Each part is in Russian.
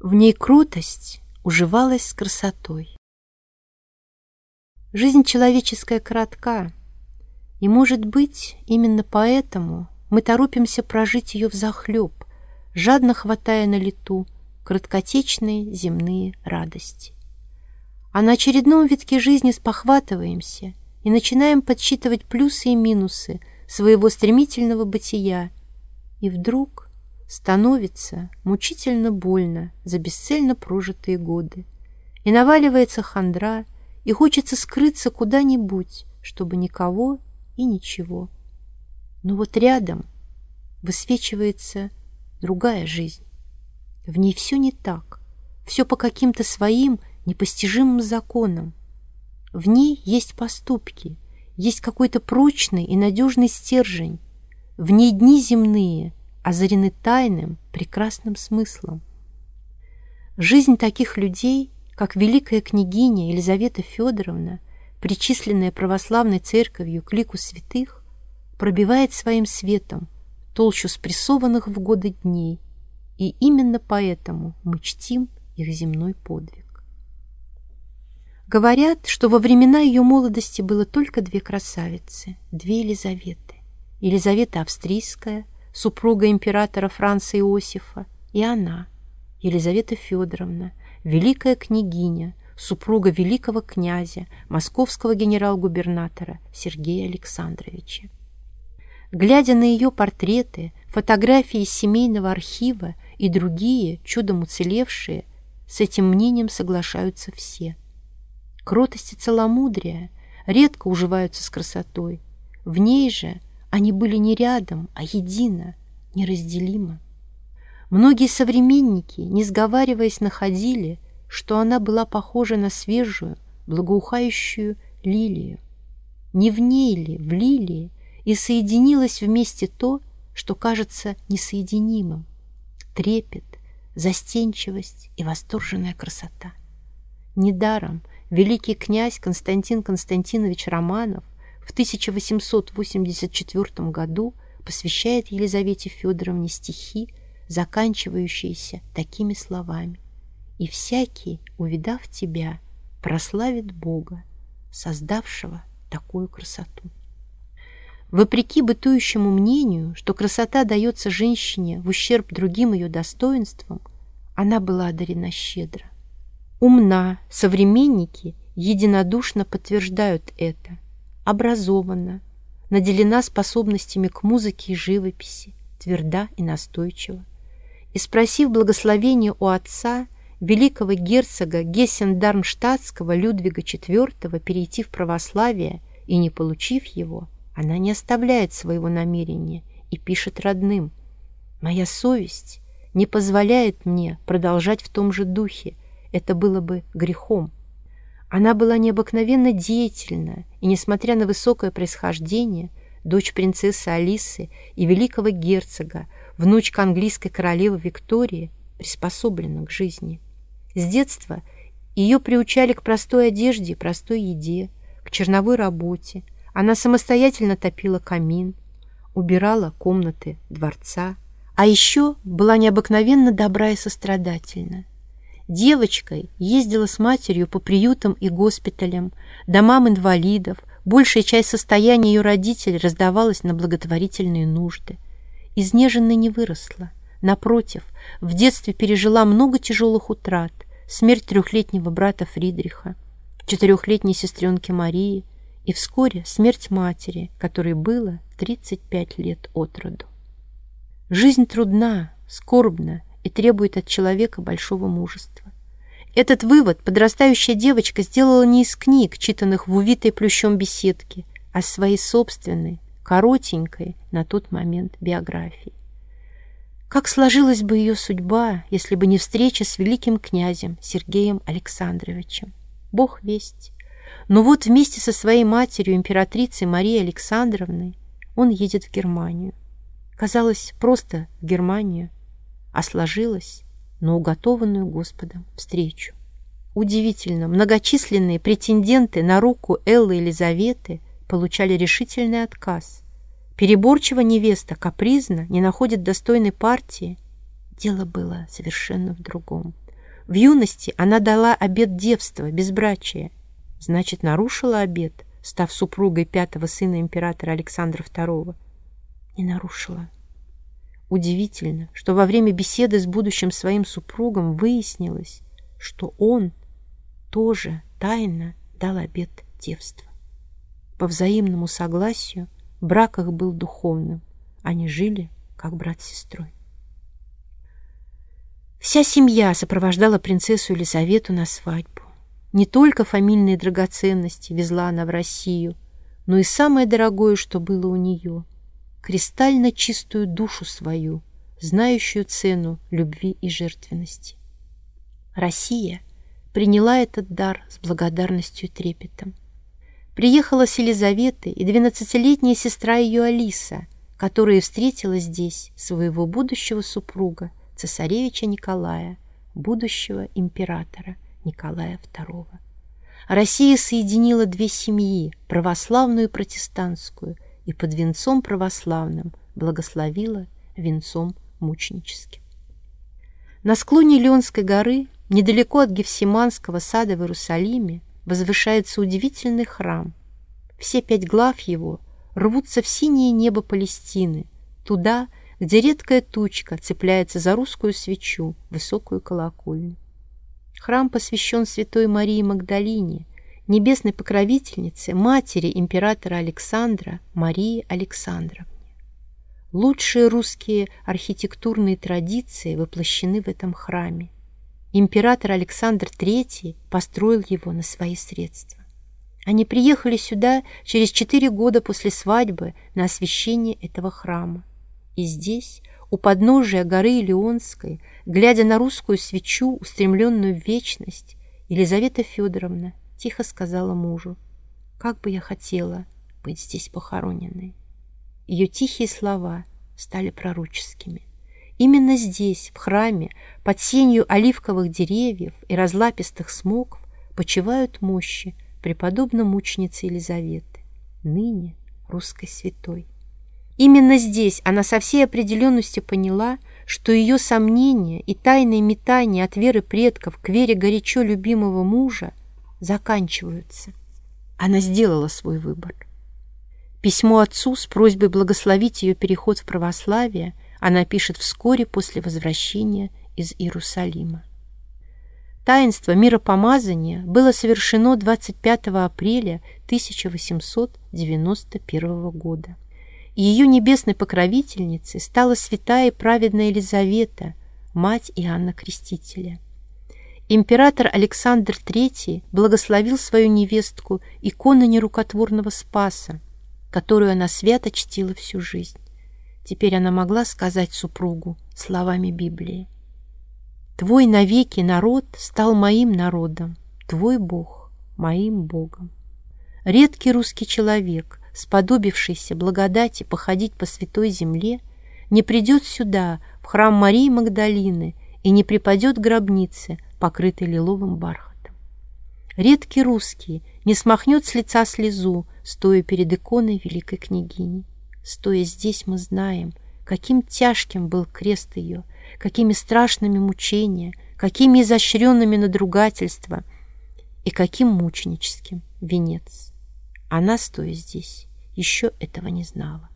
В ней крутость уживалась с красотой. Жизнь человеческая коротка, и, может быть, именно поэтому мы торопимся прожить ее взахлеб, жадно хватая на лету краткотечные земные радости. А на очередном витке жизни спохватываемся и начинаем подсчитывать плюсы и минусы своего стремительного бытия, и вдруг становится мучительно больно за бесцельно прожитые годы, и наваливается хандра, и хочется скрыться куда-нибудь, чтобы никого и ничего. Но вот рядом высвечивается другая жизнь. В ней все не так, все по каким-то своим непостижимым законам. В ней есть поступки, есть какой-то прочный и надежный стержень. В ней дни земные озарены тайным, прекрасным смыслом. Жизнь таких людей, как великая княгиня Елизавета Федоровна, причисленная православной церковью к лику святых, пробивает своим светом толщу спрессованных в годы дней, и именно поэтому мы чтим их земной подвиг. Говорят, что во времена ее молодости было только две красавицы, две Елизаветы. Елизавета Австрийская, супруга императора Франца Иосифа, и она, Елизавета Федоровна, великая княгиня, супруга великого князя, московского генерал-губернатора Сергея Александровича. Глядя на ее портреты, фотографии из семейного архива и другие, чудом уцелевшие, с этим мнением соглашаются все. Кротость и целомудрие редко уживаются с красотой. В ней же они были не рядом, а едино, неразделимо. Многие современники, не сговариваясь, находили, что она была похожа на свежую, благоухающую лилию. Не в ней ли, в лилии, и соединилось вместе то, что кажется несоединимым. Трепет, застенчивость и восторженная красота. Недаром великий князь Константин Константинович Романов в 1884 году посвящает Елизавете Федоровне стихи, заканчивающиеся такими словами. «И всякий, увидав тебя, прославит Бога, создавшего такую красоту». Вопреки бытующему мнению, что красота дается женщине в ущерб другим ее достоинствам, она была одарена щедро. Умна, современники единодушно подтверждают это. Образована, наделена способностями к музыке и живописи, тверда и настойчива. И спросив благословения у отца, великого герцога Гессен-Дармштадтского Людвига IV перейти в православие и не получив его, она не оставляет своего намерения и пишет родным. «Моя совесть не позволяет мне продолжать в том же духе. Это было бы грехом». Она была необыкновенно деятельна, и, несмотря на высокое происхождение, дочь принцессы Алисы и великого герцога, внучка английской королевы Виктории, приспособлена к жизни. С детства ее приучали к простой одежде простой еде, к черновой работе, она самостоятельно топила камин, убирала комнаты дворца, а еще была необыкновенно добра и сострадательна. Девочкой ездила с матерью по приютам и госпиталям, домам инвалидов, большая часть состояния ее родителей раздавалась на благотворительные нужды. Изнеженной не выросла. Напротив, в детстве пережила много тяжелых утрат, смерть трехлетнего брата Фридриха, четырехлетней сестренки Марии, и вскоре смерть матери, которой было 35 лет от роду. Жизнь трудна, скорбна и требует от человека большого мужества. Этот вывод подрастающая девочка сделала не из книг, читанных в увитой плющом беседке, а своей собственной, коротенькой на тот момент биографии. Как сложилась бы ее судьба, если бы не встреча с великим князем Сергеем Александровичем? Бог весть. Но вот вместе со своей матерью, императрицей Марией Александровной, он едет в Германию. Казалось, просто в Германию, а сложилось на уготованную Господом встречу. Удивительно, многочисленные претенденты на руку Эллы Елизаветы получали решительный отказ. Переборчива невеста, капризна, не находит достойной партии. Дело было совершенно в другом. В юности она дала обет девства, безбрачия. Значит, нарушила обет, став супругой пятого сына императора Александра II. Не нарушила. Удивительно, что во время беседы с будущим своим супругом выяснилось, что он тоже тайно дал обет девства. По взаимному согласию брак их был духовным, они жили как брат с сестрой. Вся семья сопровождала принцессу Елизавету на свадьбу. Не только фамильные драгоценности везла она в Россию, но и самое дорогое, что было у нее — кристально чистую душу свою, знающую цену любви и жертвенности. Россия приняла этот дар с благодарностью и трепетом. Приехала с Елизаветой и двенадцатилетняя сестра ее Алиса, которая встретила здесь своего будущего супруга, цесаревича Николая, будущего императора Николая II. Россия соединила две семьи, православную и протестантскую, и под венцом православным благословила венцом мученическим. На склоне Ленской горы, недалеко от Гефсиманского сада в Иерусалиме, возвышается удивительный храм. Все пять глав его рвутся в синее небо Палестины, туда, где редкая тучка цепляется за русскую свечу, высокую колокольню. Храм посвящен Святой Марии Магдалине, небесной покровительнице, матери императора Александра Марии Александровне. Лучшие русские архитектурные традиции воплощены в этом храме. Император Александр III построил его на свои средства. Они приехали сюда через четыре года после свадьбы на освящение этого храма. И здесь, у подножия горы Илионской, глядя на русскую свечу, устремленную в вечность, Елизавета Федоровна тихо сказала мужу, «Как бы я хотела быть здесь похороненной». Ее тихие слова стали пророческими. Именно здесь, в храме, под сенью оливковых деревьев и разлапистых смоков, почивают мощи преподобной мученицы Елизаветы, ныне русской святой. Именно здесь она со всей определенностью поняла, что ее сомнения и тайные метания от веры предков к вере горячо любимого мужа заканчиваются. Она сделала свой выбор. Письмо отцу с просьбой благословить ее переход в православие она пишет вскоре после возвращения из Иерусалима. Таинство миропомазания было совершено 25 апреля 1891 года и ее небесной покровительницей стала святая и праведная Елизавета, мать Иоанна Крестителя. Император Александр III благословил свою невестку иконой нерукотворного Спаса, которую она свято чтила всю жизнь. Теперь она могла сказать супругу словами Библии. «Твой навеки народ стал моим народом, твой Бог — моим Богом». Редкий русский человек — сподобившийся благодати походить по святой земле, не придет сюда, в храм Марии Магдалины, и не припадет гробнице, покрытой лиловым бархатом. Редкий русский не смахнет с лица слезу, стоя перед иконой великой княгини. Стоя здесь, мы знаем, каким тяжким был крест ее, какими страшными мучения, какими изощренными надругательства и каким мученическим венец. Она, стоя здесь, еще этого не знала.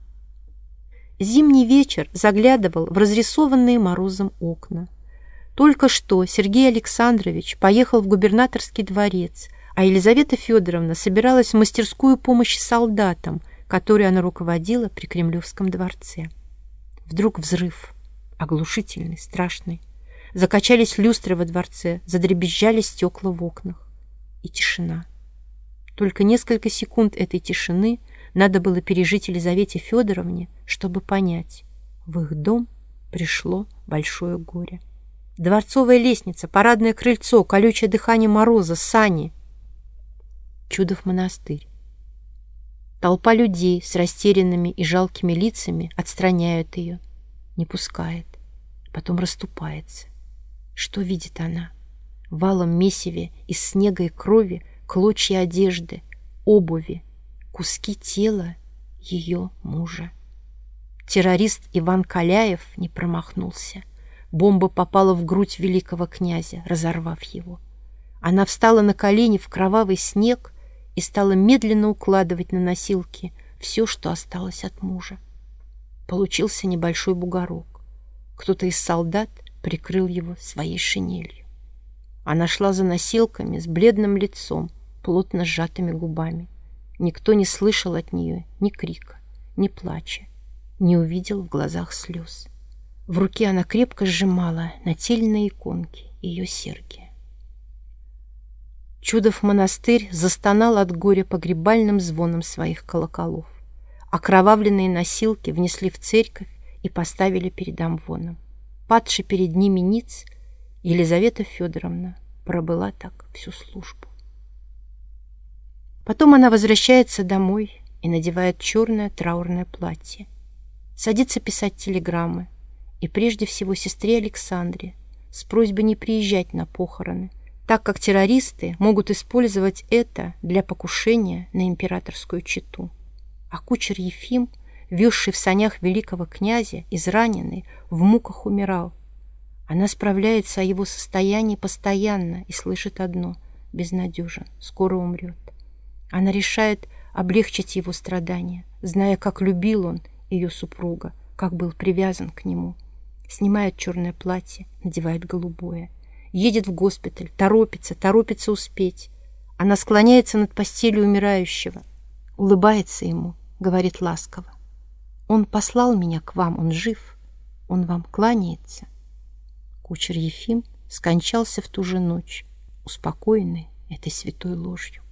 Зимний вечер заглядывал в разрисованные морозом окна. Только что Сергей Александрович поехал в губернаторский дворец, а Елизавета Федоровна собиралась в мастерскую помощи солдатам, которой она руководила при Кремлевском дворце. Вдруг взрыв, оглушительный, страшный. Закачались люстры во дворце, задребезжали стекла в окнах. И тишина. Только несколько секунд этой тишины надо было пережить Елизавете Федоровне, чтобы понять, в их дом пришло большое горе. Дворцовая лестница, парадное крыльцо, колючее дыхание мороза, сани. Чудов монастырь. Толпа людей с растерянными и жалкими лицами отстраняют ее, не пускает, потом расступается. Что видит она? Валом месиве из снега и крови клочья одежды, обуви, куски тела ее мужа. Террорист Иван Каляев не промахнулся. Бомба попала в грудь великого князя, разорвав его. Она встала на колени в кровавый снег и стала медленно укладывать на носилки все, что осталось от мужа. Получился небольшой бугорок. Кто-то из солдат прикрыл его своей шинелью. Она шла за носилками с бледным лицом, плотно сжатыми губами. Никто не слышал от нее ни крика, ни плача, не увидел в глазах слез. В руке она крепко сжимала нательные иконки, ее серьги. Чудов монастырь застонал от горя погребальным звоном своих колоколов. Окровавленные носилки внесли в церковь и поставили перед Амвоном. Падший перед ними ниц, Елизавета Федоровна пробыла так всю службу. Потом она возвращается домой и надевает черное траурное платье. Садится писать телеграммы, и прежде всего сестре Александре с просьбой не приезжать на похороны, так как террористы могут использовать это для покушения на императорскую чету. А кучер Ефим, везший в санях великого князя, израненный, в муках умирал. Она справляется о его состоянии постоянно и слышит одно — безнадежен, скоро умрет. Она решает облегчить его страдания, зная, как любил он ее супруга, как был привязан к нему. Снимает черное платье, надевает голубое — едет в госпиталь, торопится, торопится успеть. Она склоняется над постелью умирающего, улыбается ему, говорит ласково. Он послал меня к вам, он жив, он вам кланяется. Кучер Ефим скончался в ту же ночь, успокоенный этой святой ложью.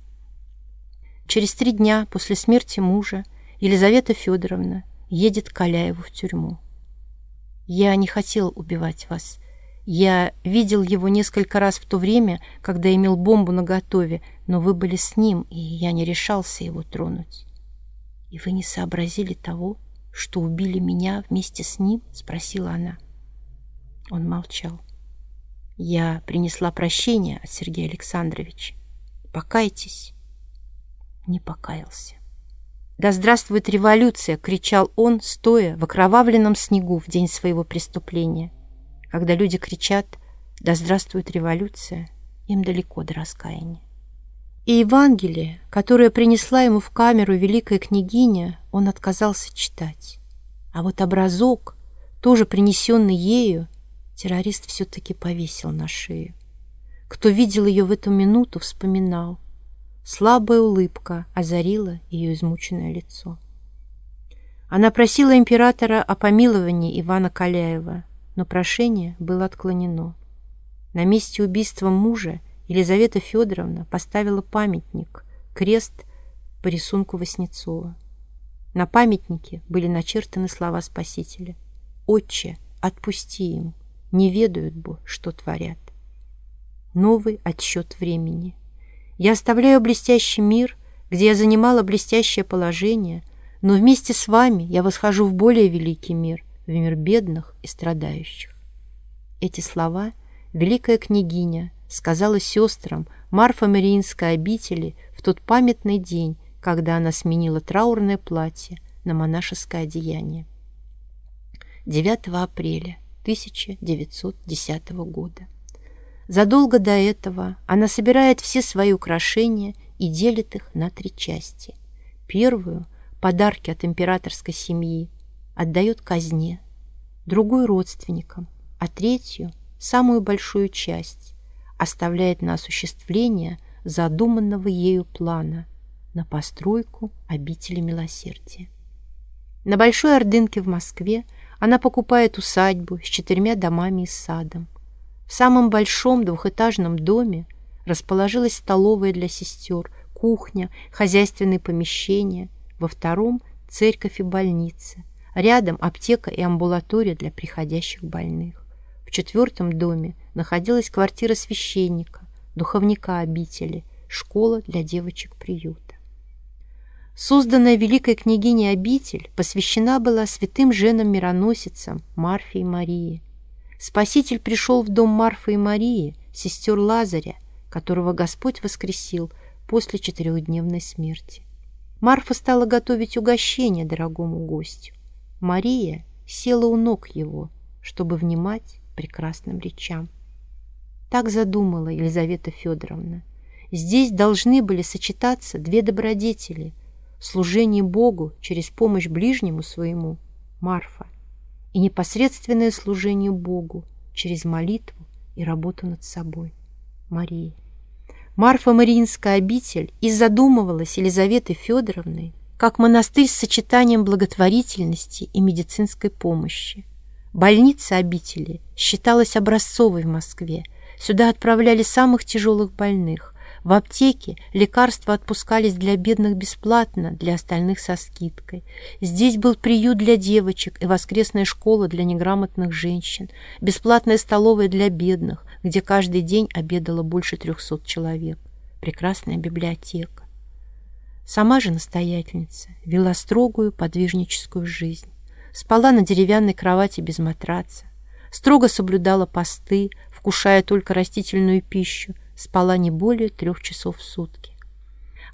Через три дня после смерти мужа Елизавета Федоровна едет к Каляеву в тюрьму. «Я не хотел убивать вас», я видел его несколько раз в то время, когда имел бомбу наготове, но вы были с ним, и я не решался его тронуть. И вы не сообразили того, что убили меня вместе с ним? Спросила она. Он молчал. Я принесла прощение от Сергея Александровича. Покайтесь. Не покаялся. «Да здравствует революция!» — кричал он, стоя в окровавленном снегу в день своего преступления. Когда люди кричат «Да здравствует революция!», им далеко до раскаяния. И Евангелие, которое принесла ему в камеру великая княгиня, он отказался читать. А вот образок, тоже принесенный ею, террорист все-таки повесил на шею. Кто видел ее в эту минуту, вспоминал. Слабая улыбка озарила ее измученное лицо. Она просила императора о помиловании Ивана Каляева, но прошение было отклонено. На месте убийства мужа Елизавета Федоровна поставила памятник, крест по рисунку Васнецова. На памятнике были начертаны слова Спасителя. «Отче, отпусти им, не ведают бы, что творят». Новый отсчет времени. Я оставляю блестящий мир, где я занимала блестящее положение, но вместе с вами я восхожу в более великий мир, в мир бедных и страдающих. Эти слова великая княгиня сказала сестрам Марфа-Мариинской обители в тот памятный день, когда она сменила траурное платье на монашеское одеяние. 9 апреля 1910 года. Задолго до этого она собирает все свои украшения и делит их на три части. Первую – подарки от императорской семьи, отдает казне, другую родственникам, а третью, самую большую часть, оставляет на осуществление задуманного ею плана на постройку обители милосердия. На Большой Ордынке в Москве она покупает усадьбу с четырьмя домами и садом. В самом большом двухэтажном доме расположилась столовая для сестер, кухня, хозяйственные помещения, во втором – церковь и больница, Рядом аптека и амбулатория для приходящих больных. В четвертом доме находилась квартира священника, духовника обители, школа для девочек приюта. Созданная великой княгиней обитель посвящена была святым женам-мироносицам Марфе и Марии. Спаситель пришел в дом Марфы и Марии, сестер Лазаря, которого Господь воскресил после четырехдневной смерти. Марфа стала готовить угощение дорогому гостю. Мария села у ног его, чтобы внимать прекрасным речам. Так задумала Елизавета Федоровна. Здесь должны были сочетаться две добродетели – служение Богу через помощь ближнему своему – Марфа, и непосредственное служение Богу через молитву и работу над собой – Мария. Марфа Мариинская обитель и задумывалась Елизаветой Федоровной как монастырь с сочетанием благотворительности и медицинской помощи. Больница обители считалась образцовой в Москве. Сюда отправляли самых тяжелых больных. В аптеке лекарства отпускались для бедных бесплатно, для остальных со скидкой. Здесь был приют для девочек и воскресная школа для неграмотных женщин, бесплатная столовая для бедных, где каждый день обедало больше трехсот человек. Прекрасная библиотека. Сама же настоятельница вела строгую подвижническую жизнь. Спала на деревянной кровати без матраца, строго соблюдала посты, вкушая только растительную пищу, спала не более трех часов в сутки.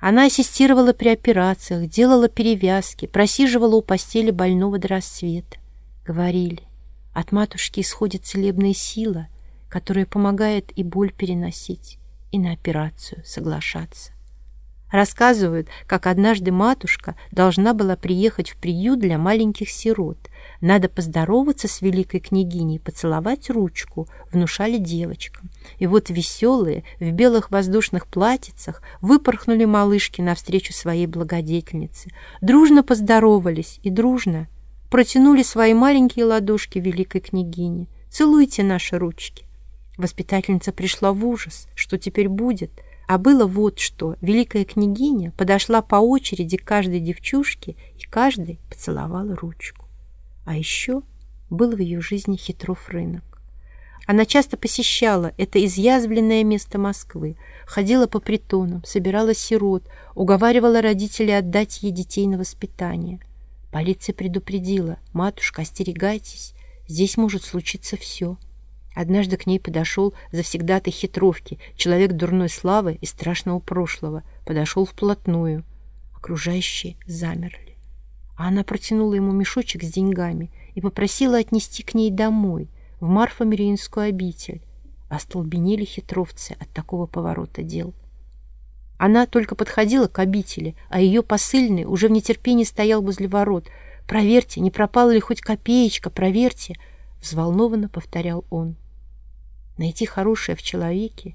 Она ассистировала при операциях, делала перевязки, просиживала у постели больного до рассвета. Говорили, от матушки исходит целебная сила, которая помогает и боль переносить, и на операцию соглашаться. Рассказывают, как однажды матушка должна была приехать в приют для маленьких сирот. Надо поздороваться с великой княгиней, поцеловать ручку, внушали девочкам. И вот веселые, в белых воздушных платьицах, выпорхнули малышки навстречу своей благодетельнице. Дружно поздоровались и дружно протянули свои маленькие ладошки великой княгине. «Целуйте наши ручки». Воспитательница пришла в ужас. Что теперь будет? А было вот что. Великая княгиня подошла по очереди к каждой девчушке и каждой поцеловала ручку. А еще был в ее жизни хитров рынок. Она часто посещала это изъязвленное место Москвы, ходила по притонам, собирала сирот, уговаривала родителей отдать ей детей на воспитание. Полиция предупредила, матушка, остерегайтесь, здесь может случиться все. Однажды к ней подошел завсегдатый хитровки, человек дурной славы и страшного прошлого, подошел вплотную. Окружающие замерли. А она протянула ему мешочек с деньгами и попросила отнести к ней домой, в Марфо-Мариинскую обитель. Остолбенели хитровцы от такого поворота дел. Она только подходила к обители, а ее посыльный уже в нетерпении стоял возле ворот. «Проверьте, не пропала ли хоть копеечка, проверьте!» Взволнованно повторял он. Найти хорошее в человеке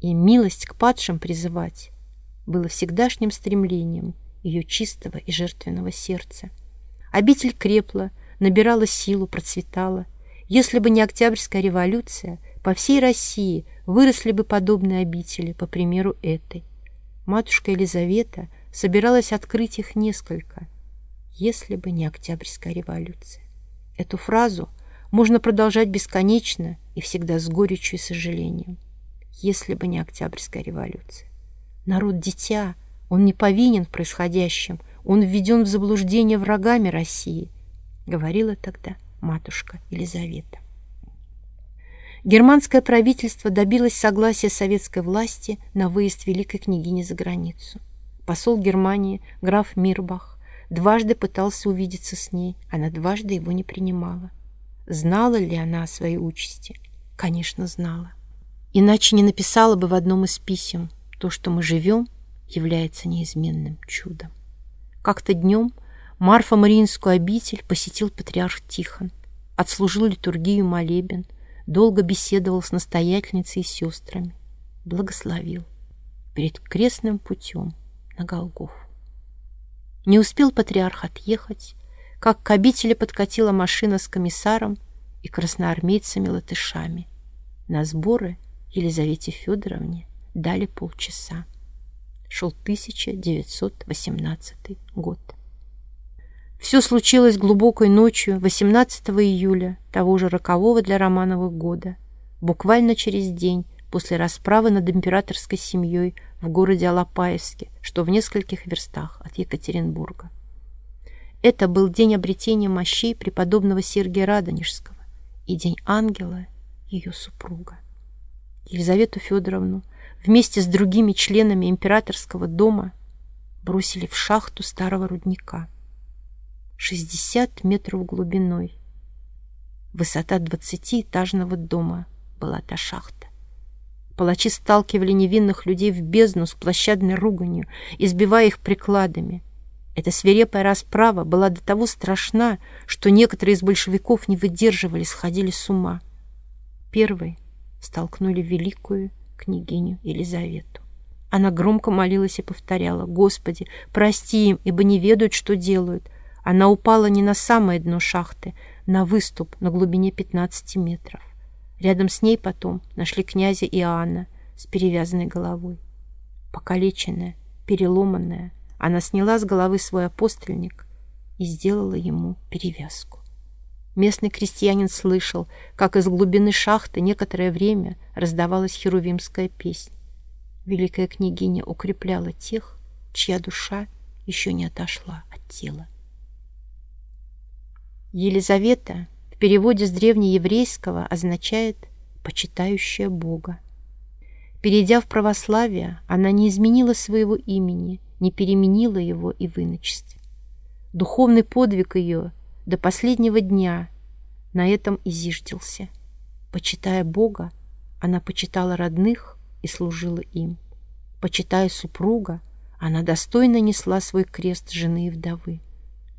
и милость к падшим призывать было всегдашним стремлением ее чистого и жертвенного сердца. Обитель крепла, набирала силу, процветала. Если бы не Октябрьская революция, по всей России выросли бы подобные обители, по примеру этой. Матушка Елизавета собиралась открыть их несколько, если бы не Октябрьская революция. Эту фразу можно продолжать бесконечно и всегда с горечью и сожалением. Если бы не Октябрьская революция. Народ дитя, он не повинен в происходящем, он введен в заблуждение врагами России, говорила тогда матушка Елизавета. Германское правительство добилось согласия советской власти на выезд великой княгини за границу. Посол Германии, граф Мирбах, дважды пытался увидеться с ней, она дважды его не принимала. Знала ли она о своей участи? Конечно, знала. Иначе не написала бы в одном из писем «То, что мы живем, является неизменным чудом». Как-то днем Марфа Мариинскую обитель посетил патриарх Тихон, отслужил литургию молебен, долго беседовал с настоятельницей и сестрами, благословил перед крестным путем на Голгофу. Не успел патриарх отъехать, как к обители подкатила машина с комиссаром и красноармейцами-латышами. На сборы Елизавете Федоровне дали полчаса. Шел 1918 год. Все случилось глубокой ночью 18 июля того же рокового для Романовых года, буквально через день после расправы над императорской семьей в городе Алапаевске, что в нескольких верстах от Екатеринбурга. Это был день обретения мощей преподобного Сергия Радонежского и день ангела ее супруга. Елизавету Федоровну вместе с другими членами императорского дома бросили в шахту старого рудника. 60 метров глубиной. Высота двадцатиэтажного дома была та шахта. Палачи сталкивали невинных людей в бездну с площадной руганью, избивая их прикладами. Эта свирепая расправа была до того страшна, что некоторые из большевиков не выдерживали, сходили с ума. Первой столкнули великую княгиню Елизавету. Она громко молилась и повторяла, «Господи, прости им, ибо не ведают, что делают». Она упала не на самое дно шахты, на выступ на глубине 15 метров. Рядом с ней потом нашли князя Иоанна с перевязанной головой. Покалеченная, переломанная, она сняла с головы свой апостольник и сделала ему перевязку. Местный крестьянин слышал, как из глубины шахты некоторое время раздавалась херувимская песня. Великая княгиня укрепляла тех, чья душа еще не отошла от тела. Елизавета в переводе с древнееврейского означает «почитающая Бога». Перейдя в православие, она не изменила своего имени, не переменила его и в иночестве. Духовный подвиг ее до последнего дня на этом изиждился. Почитая Бога, она почитала родных и служила им. Почитая супруга, она достойно несла свой крест жены и вдовы.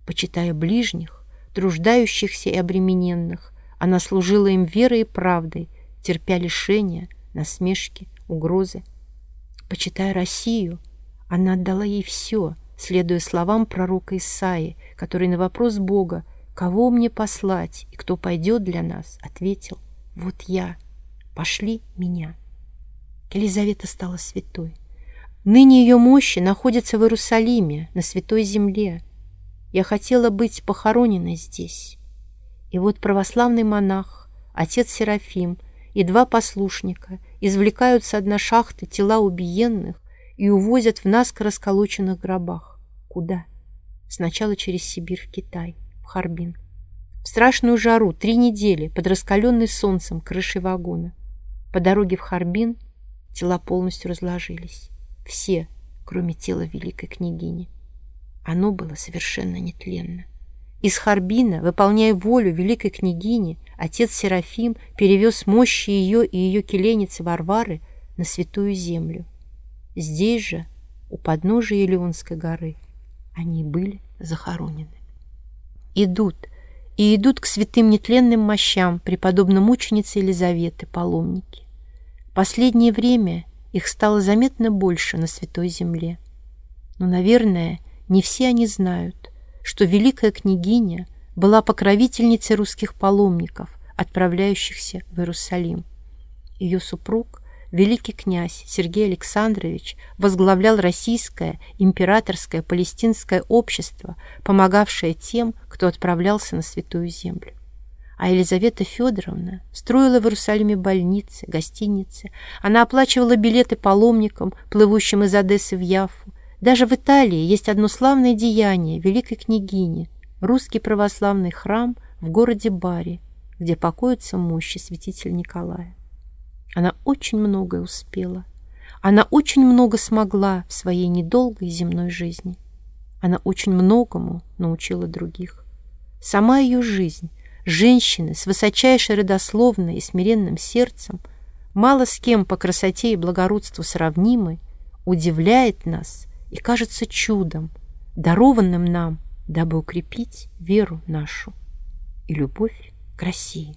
Почитая ближних, труждающихся и обремененных. Она служила им верой и правдой, терпя лишения, насмешки, угрозы. Почитая Россию, она отдала ей все, следуя словам пророка Исаи, который на вопрос Бога, «Кого мне послать и кто пойдет для нас?» ответил, «Вот я, пошли меня». Елизавета стала святой. Ныне ее мощи находятся в Иерусалиме, на святой земле, я хотела быть похороненной здесь. И вот православный монах, отец Серафим и два послушника извлекают с одной шахты тела убиенных и увозят в наскоро расколоченных гробах. Куда? Сначала через Сибирь в Китай, Харбин. В страшную жару три недели под раскаленной солнцем крышей вагона. По дороге в Харбин тела полностью разложились. Все, кроме тела великой княгини. Оно было совершенно нетленно. Из Харбина, выполняя волю великой княгини, отец Серафим перевез мощи ее и ее келеницы Варвары на святую землю. Здесь же, у подножия Елеонской горы, они были захоронены. Идут, и идут к святым нетленным мощам преподобной мученицы Елизаветы паломники. Последнее время их стало заметно больше на святой земле. Но, наверное, не все они знают, что великая княгиня была покровительницей русских паломников, отправляющихся в Иерусалим. Ее супруг, великий князь Сергей Александрович, возглавлял российское императорское палестинское общество, помогавшее тем, кто отправлялся на Святую Землю. А Елизавета Федоровна строила в Иерусалиме больницы, гостиницы. Она оплачивала билеты паломникам, плывущим из Одессы в Яфу, даже в Италии есть одно славное деяние великой княгини – русский православный храм в городе Бари, где покоится мощи святителя Николая. Она очень многое успела. Она очень много смогла в своей недолгой земной жизни. Она очень многому научила других. Сама ее жизнь, женщины с высочайшей родословной и смиренным сердцем, мало с кем по красоте и благородству сравнимой, удивляет нас – и кажется чудом, дарованным нам, дабы укрепить веру нашу и любовь к России.